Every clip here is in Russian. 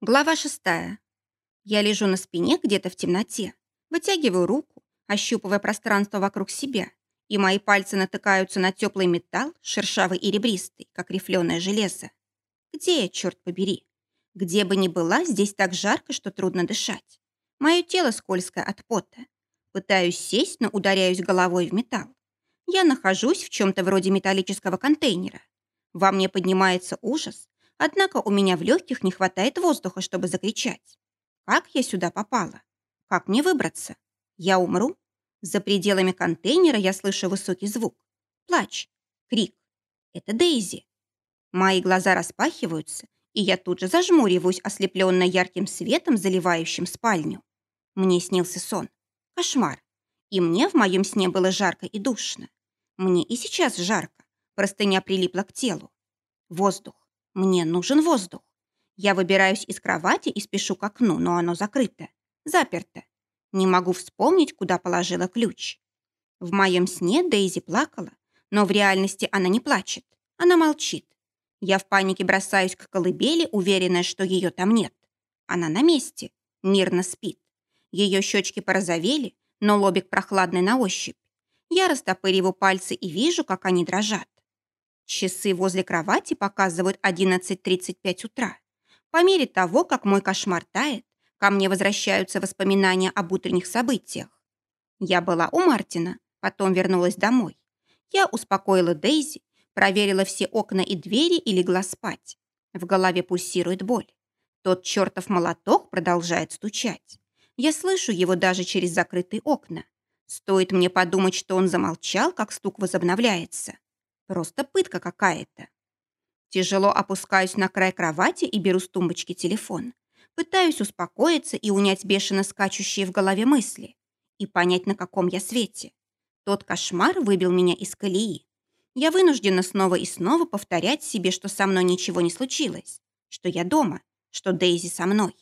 Глава шестая. Я лежу на спине где-то в темноте, вытягиваю руку, ощупывая пространство вокруг себя, и мои пальцы натыкаются на теплый металл, шершавый и ребристый, как рифленое железо. Где я, черт побери? Где бы ни была, здесь так жарко, что трудно дышать. Мое тело скользкое от пота. Пытаюсь сесть, но ударяюсь головой в металл. Я нахожусь в чем-то вроде металлического контейнера. Во мне поднимается ужас, Однако у меня в легких не хватает воздуха, чтобы закричать. Как я сюда попала? Как мне выбраться? Я умру? За пределами контейнера я слышу высокий звук. Плач. Крик. Это Дейзи. Мои глаза распахиваются, и я тут же зажмуриваюсь, ослепленная ярким светом, заливающим спальню. Мне снился сон. Кошмар. И мне в моем сне было жарко и душно. Мне и сейчас жарко. Простыня прилипла к телу. Воздух. Мне нужен воздух. Я выбираюсь из кровати и спешу к окну, но оно закрыто. Заперто. Не могу вспомнить, куда положила ключ. В моем сне Дейзи плакала, но в реальности она не плачет. Она молчит. Я в панике бросаюсь к колыбели, уверенная, что ее там нет. Она на месте, мирно спит. Ее щечки порозовели, но лобик прохладный на ощупь. Я растопыриваю пальцы и вижу, как они дрожат. Часы возле кровати показывают 11.35 утра. По мере того, как мой кошмар тает, ко мне возвращаются воспоминания об утренних событиях. Я была у Мартина, потом вернулась домой. Я успокоила Дейзи, проверила все окна и двери и легла спать. В голове пульсирует боль. Тот чертов молоток продолжает стучать. Я слышу его даже через закрытые окна. Стоит мне подумать, что он замолчал, как стук возобновляется. Просто пытка какая-то. Тяжело опускаюсь на край кровати и беру с тумбочки телефон. Пытаюсь успокоиться и унять бешено скачущие в голове мысли. И понять, на каком я свете. Тот кошмар выбил меня из колеи. Я вынуждена снова и снова повторять себе, что со мной ничего не случилось. Что я дома. Что Дейзи со мной.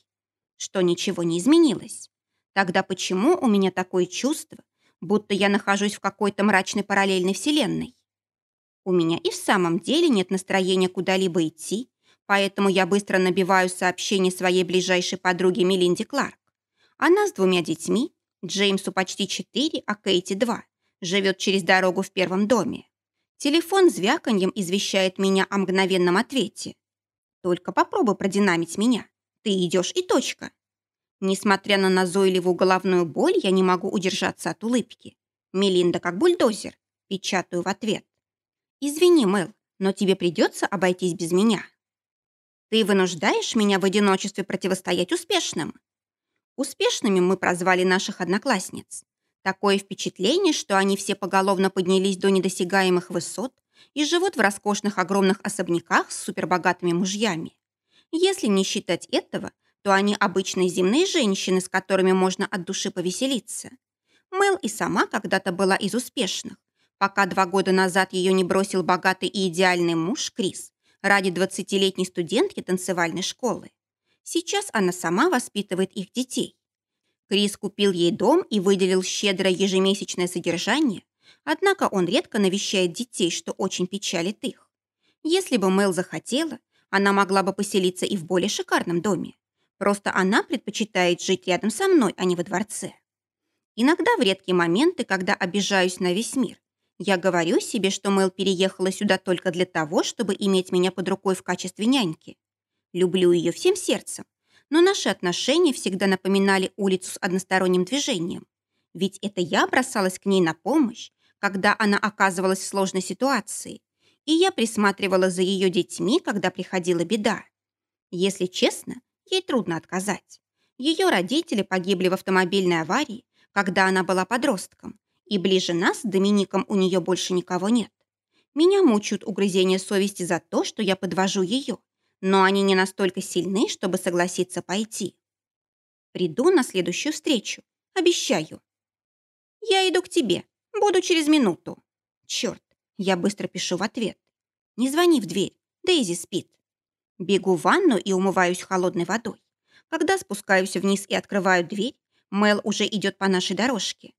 Что ничего не изменилось. Тогда почему у меня такое чувство, будто я нахожусь в какой-то мрачной параллельной вселенной? У меня и в самом деле нет настроения куда-либо идти, поэтому я быстро набиваю сообщение своей ближайшей подруге Мелинде Кларк. Она с двумя детьми, Джеймсу почти четыре, а Кейти два, живет через дорогу в первом доме. Телефон звяканьем извещает меня о мгновенном ответе. Только попробуй продинамить меня. Ты идешь и точка. Несмотря на назойливую головную боль, я не могу удержаться от улыбки. Мелинда как бульдозер. Печатаю в ответ. «Извини, Мэл, но тебе придется обойтись без меня. Ты вынуждаешь меня в одиночестве противостоять успешным». Успешными мы прозвали наших одноклассниц. Такое впечатление, что они все поголовно поднялись до недосягаемых высот и живут в роскошных огромных особняках с супербогатыми мужьями. Если не считать этого, то они обычные земные женщины, с которыми можно от души повеселиться. Мэл и сама когда-то была из успешных, пока два года назад ее не бросил богатый и идеальный муж Крис ради 20-летней студентки танцевальной школы. Сейчас она сама воспитывает их детей. Крис купил ей дом и выделил щедрое ежемесячное содержание, однако он редко навещает детей, что очень печалит их. Если бы Мэл захотела, она могла бы поселиться и в более шикарном доме. Просто она предпочитает жить рядом со мной, а не во дворце. Иногда в редкие моменты, когда обижаюсь на весь мир, я говорю себе, что Мэл переехала сюда только для того, чтобы иметь меня под рукой в качестве няньки. Люблю ее всем сердцем, но наши отношения всегда напоминали улицу с односторонним движением. Ведь это я бросалась к ней на помощь, когда она оказывалась в сложной ситуации, и я присматривала за ее детьми, когда приходила беда. Если честно, ей трудно отказать. Ее родители погибли в автомобильной аварии, когда она была подростком, и ближе нас с Домиником у нее больше никого нет. Меня мучают угрызения совести за то, что я подвожу ее, но они не настолько сильны, чтобы согласиться пойти. Приду на следующую встречу, обещаю. Я иду к тебе, буду через минуту. Черт, я быстро пишу в ответ. Не звони в дверь, Дейзи спит. Бегу в ванну и умываюсь холодной водой. Когда спускаюсь вниз и открываю дверь, Мел уже идет по нашей дорожке.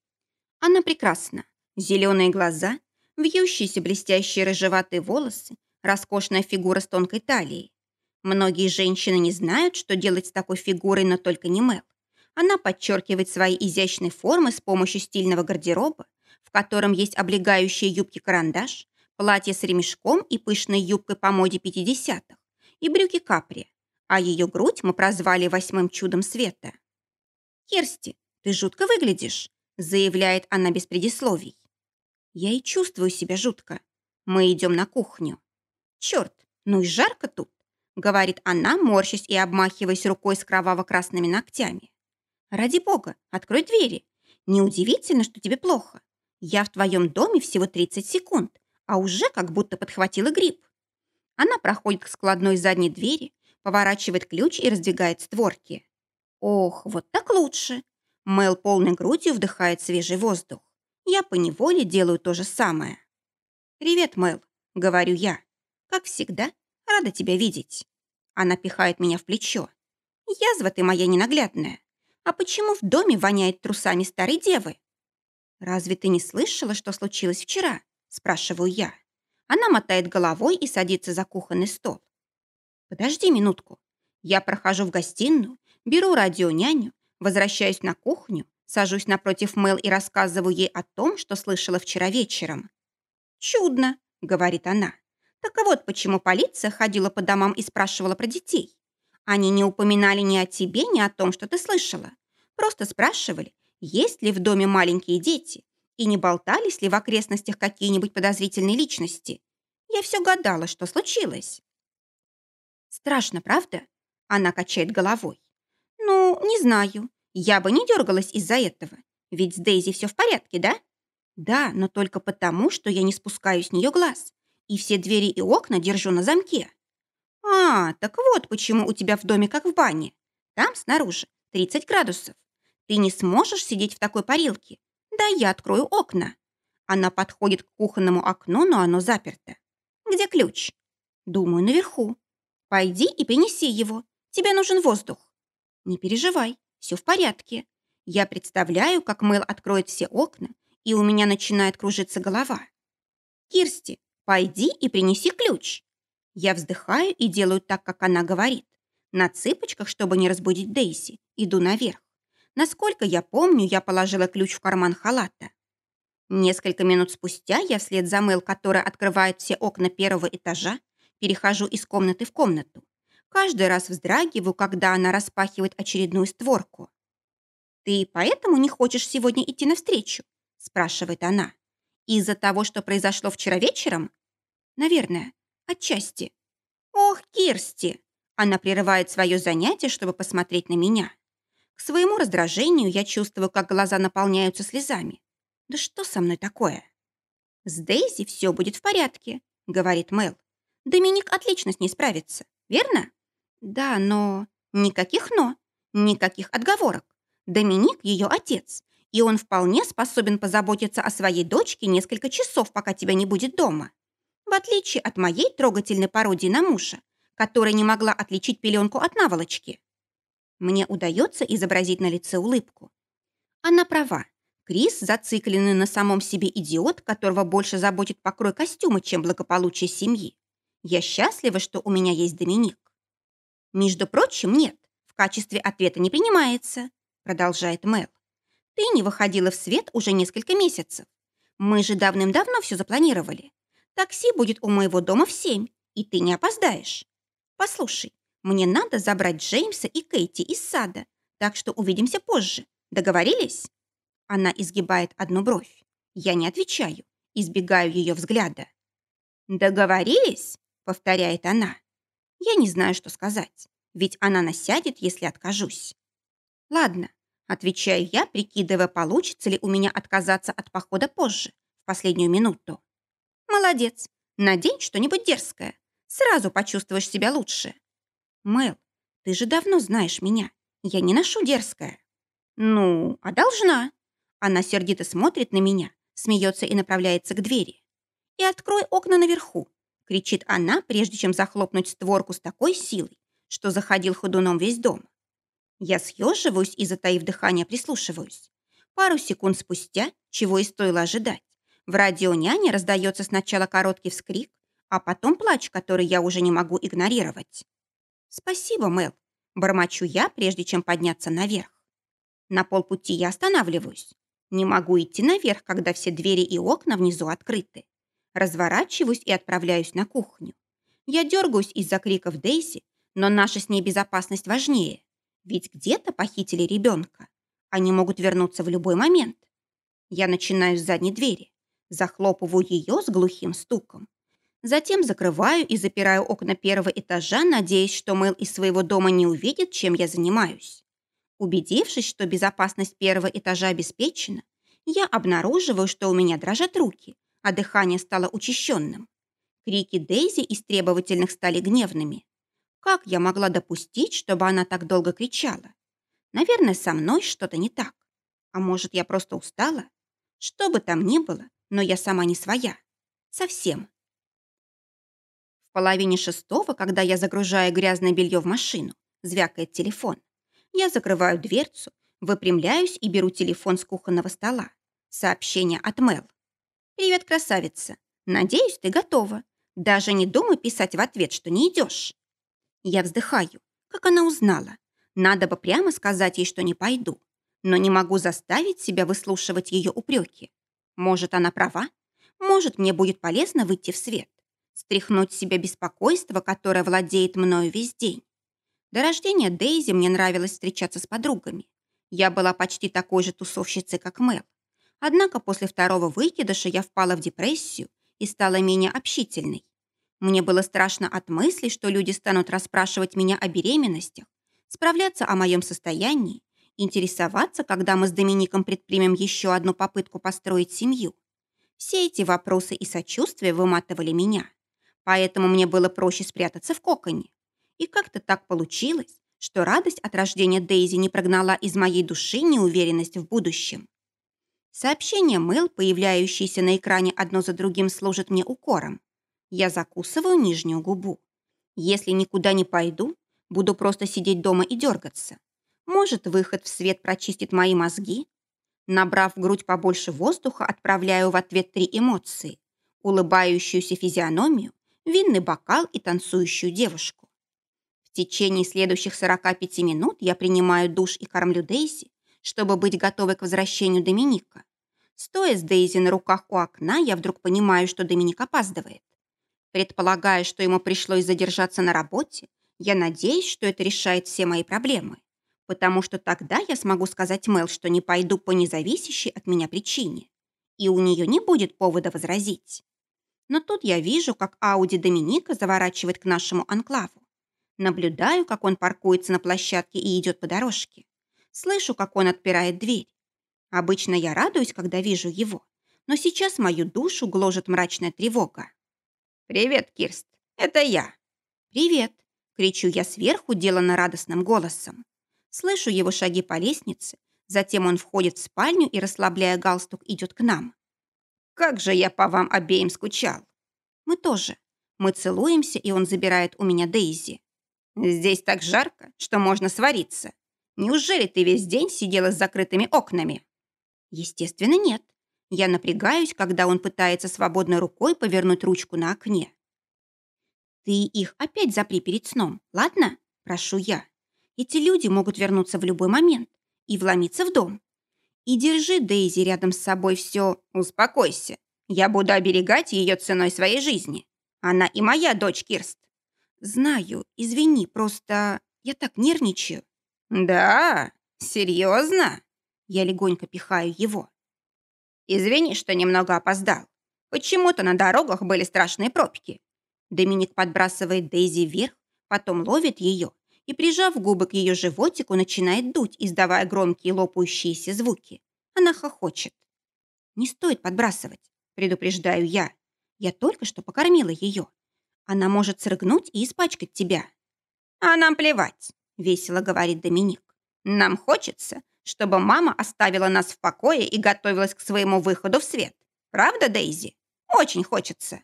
Она прекрасна. Зеленые глаза, вьющиеся блестящие рыжеватые волосы, роскошная фигура с тонкой талией. Многие женщины не знают, что делать с такой фигурой, но только не Мел. Она подчеркивает свои изящные формы с помощью стильного гардероба, в котором есть облегающие юбки-карандаш, платье с ремешком и пышной юбкой по моде 50-х, и брюки капри, а ее грудь мы прозвали восьмым чудом света. «Керсти, ты жутко выглядишь», заявляет она без предисловий. Я и чувствую себя жутко. Мы идем на кухню. Черт, ну и жарко тут, говорит она, морщась и обмахиваясь рукой с кроваво-красными ногтями. Ради бога, открой двери. Неудивительно, что тебе плохо. Я в твоем доме всего 30 секунд, а уже как будто подхватила грипп. Она проходит к складной задней двери, поворачивает ключ и раздвигает створки. Ох, вот так лучше. Мэл полной грудью вдыхает свежий воздух. Я поневоле делаю то же самое. «Привет, Мэл», — говорю я. «Как всегда, рада тебя видеть». Она пихает меня в плечо. «Язва ты моя ненаглядная. А почему в доме воняет трусами старой девы?» «Разве ты не слышала, что случилось вчера?» — спрашиваю я. Она мотает головой и садится за кухонный стол. Подожди минутку. Я прохожу в гостиную, беру радионяню, возвращаюсь на кухню, сажусь напротив Мэл и рассказываю ей о том, что слышала вчера вечером. «Чудно», — говорит она. «Так вот почему полиция ходила по домам и спрашивала про детей. Они не упоминали ни о тебе, ни о том, что ты слышала. Просто спрашивали, есть ли в доме маленькие дети, и не болтались ли в окрестностях какие-нибудь подозрительные личности. Я все гадала, что случилось. Страшно, правда? Она качает головой. Ну, не знаю. Я бы не дергалась из-за этого. Ведь с Дейзи все в порядке, да? Да, но только потому, что я не спускаю с нее глаз. И все двери и окна держу на замке. А, так вот почему у тебя в доме как в бане. Там снаружи 30 градусов. Ты не сможешь сидеть в такой парилке. Да я открою окна. Она подходит к кухонному окну, но оно заперто. Где ключ? Думаю, наверху. Пойди и принеси его. Тебе нужен воздух. Не переживай, все в порядке. Я представляю, как Мэл откроет все окна, и у меня начинает кружиться голова. Кирсти, пойди и принеси ключ. Я вздыхаю и делаю так, как она говорит. На цыпочках, чтобы не разбудить Дейси, иду наверх. Насколько я помню, я положила ключ в карман халата. Несколько минут спустя я вслед за Мэл, которая открывает все окна первого этажа, перехожу из комнаты в комнату. Каждый раз вздрагиваю, когда она распахивает очередную створку. «Ты поэтому не хочешь сегодня идти навстречу?» – спрашивает она. «Из-за того, что произошло вчера вечером?» «Наверное, отчасти». «Ох, Кирсти!» Она прерывает свое занятие, чтобы посмотреть на меня. К своему раздражению я чувствую, как глаза наполняются слезами. Да что со мной такое? «С Дейзи все будет в порядке», — говорит Мэл. Доминик отлично с ней справится, верно? Да, но... Никаких «но», никаких отговорок. Доминик – ее отец, и он вполне способен позаботиться о своей дочке несколько часов, пока тебя не будет дома. В отличие от моей трогательной пародии на мужа, которая не могла отличить пеленку от наволочки. Мне удается изобразить на лице улыбку. Она права. Крис зацикленный на самом себе идиот, которого больше заботит покрой костюма, чем благополучие семьи. Я счастлива, что у меня есть Доминик. Между прочим, нет, в качестве ответа не принимается, продолжает Мэл. Ты не выходила в свет уже несколько месяцев. Мы же давным-давно все запланировали. Такси будет у моего дома в семь, и ты не опоздаешь. Послушай, мне надо забрать Джеймса и Кейти из сада, так что увидимся позже. Договорились?» Она изгибает одну бровь. Я не отвечаю, избегаю ее взгляда. «Договорились?» повторяет она. Я не знаю, что сказать, ведь она насядет, если откажусь. Ладно, отвечаю я, прикидывая, получится ли у меня отказаться от похода позже, в последнюю минуту. Молодец, надень что-нибудь дерзкое. Сразу почувствуешь себя лучше. Мэл, ты же давно знаешь меня. Я не ношу дерзкое. Ну, а должна. Она сердито смотрит на меня, смеется и направляется к двери. И открой окна наверху кричит она, прежде чем захлопнуть створку с такой силой, что заходил ходуном весь дом. Я съеживаюсь и, затаив дыхание, прислушиваюсь. Пару секунд спустя, чего и стоило ожидать, в радио няне раздается сначала короткий вскрик, а потом плач, который я уже не могу игнорировать. Спасибо, Мэл. Бормочу я, прежде чем подняться наверх. На полпути я останавливаюсь. Не могу идти наверх, когда все двери и окна внизу открыты. Разворачиваюсь и отправляюсь на кухню. Я дергаюсь из-за криков Дейзи, но наша с ней безопасность важнее. Ведь где-то похитили ребенка. Они могут вернуться в любой момент. Я начинаю с задней двери. Захлопываю ее с глухим стуком. Затем закрываю и запираю окна первого этажа, надеясь, что Мэл из своего дома не увидит, чем я занимаюсь. Убедившись, что безопасность первого этажа обеспечена, я обнаруживаю, что у меня дрожат руки, а дыхание стало учащенным. Крики Дейзи из требовательных стали гневными. Как я могла допустить, чтобы она так долго кричала? Наверное, со мной что-то не так. А может, я просто устала? Что бы там ни было, но я сама не своя. Совсем. В половине шестого, когда я загружаю грязное белье в машину, звякает телефон. Я закрываю дверцу, выпрямляюсь и беру телефон с кухонного стола. Сообщение от Мел. «Привет, красавица. Надеюсь, ты готова. Даже не думай писать в ответ, что не идешь». Я вздыхаю. Как она узнала? Надо бы прямо сказать ей, что не пойду. Но не могу заставить себя выслушивать ее упреки. Может, она права? Может, мне будет полезно выйти в свет? Стряхнуть себя беспокойство, которое владеет мною весь день. До рождения Дейзи мне нравилось встречаться с подругами. Я была почти такой же тусовщицей, как Мел. Однако после второго выкидыша я впала в депрессию и стала менее общительной. Мне было страшно от мысли, что люди станут расспрашивать меня о беременностях, справляться о моем состоянии, интересоваться, когда мы с Домиником предпримем еще одну попытку построить семью. Все эти вопросы и сочувствия выматывали меня. Поэтому мне было проще спрятаться в коконе. И как-то так получилось, что радость от рождения Дейзи не прогнала из моей души неуверенность в будущем. Сообщения Мэл, появляющиеся на экране одно за другим, служат мне укором. Я закусываю нижнюю губу. Если никуда не пойду, буду просто сидеть дома и дергаться. Может, выход в свет прочистит мои мозги? Набрав в грудь побольше воздуха, отправляю в ответ три эмоции. Улыбающуюся физиономию, винный бокал и танцующую девушку. В течение следующих 45 минут я принимаю душ и кормлю Дейзи, чтобы быть готовой к возвращению Доминика. Стоя с Дейзи на руках у окна, я вдруг понимаю, что Доминик опаздывает. Предполагая, что ему пришлось задержаться на работе, я надеюсь, что это решает все мои проблемы, потому что тогда я смогу сказать Мэл, что не пойду по независящей от меня причине, и у нее не будет повода возразить. Но тут я вижу, как Ауди Доминика заворачивает к нашему анклаву. Наблюдаю, как он паркуется на площадке и идет по дорожке. Слышу, как он отпирает дверь. Обычно я радуюсь, когда вижу его, но сейчас мою душу гложет мрачная тревога. «Привет, Кирст, это я». «Привет», — кричу я сверху, деланно радостным голосом. Слышу его шаги по лестнице, затем он входит в спальню и, расслабляя галстук, идет к нам. «Как же я по вам обеим скучал!» «Мы тоже. Мы целуемся, и он забирает у меня Дейзи. Здесь так жарко, что можно свариться. Неужели ты весь день сидела с закрытыми окнами?» «Естественно, нет. Я напрягаюсь, когда он пытается свободной рукой повернуть ручку на окне. «Ты их опять запри перед сном, ладно?» – прошу я. «Эти люди могут вернуться в любой момент и вломиться в дом. И держи Дейзи рядом с собой все. Успокойся. Я буду оберегать ее ценой своей жизни. Она и моя дочь Кирст». «Знаю, извини, просто я так нервничаю». «Да? Серьезно?» Я легонько пихаю его. Извини, что немного опоздал. Почему-то на дорогах были страшные пробки. Доминик подбрасывает Дейзи вверх, потом ловит ее и, прижав губы к ее животику, начинает дуть, издавая громкие лопающиеся звуки. Она хохочет. «Не стоит подбрасывать», — предупреждаю я. «Я только что покормила ее. Она может срыгнуть и испачкать тебя». «А нам плевать», — весело говорит Доминик. «Нам хочется, чтобы мама оставила нас в покое и готовилась к своему выходу в свет. Правда, Дейзи? Очень хочется.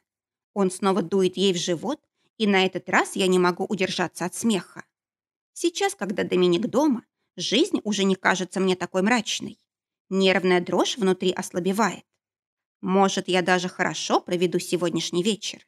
Он снова дует ей в живот, и на этот раз я не могу удержаться от смеха. Сейчас, когда Доминик дома, жизнь уже не кажется мне такой мрачной. Нервная дрожь внутри ослабевает. Может, я даже хорошо проведу сегодняшний вечер.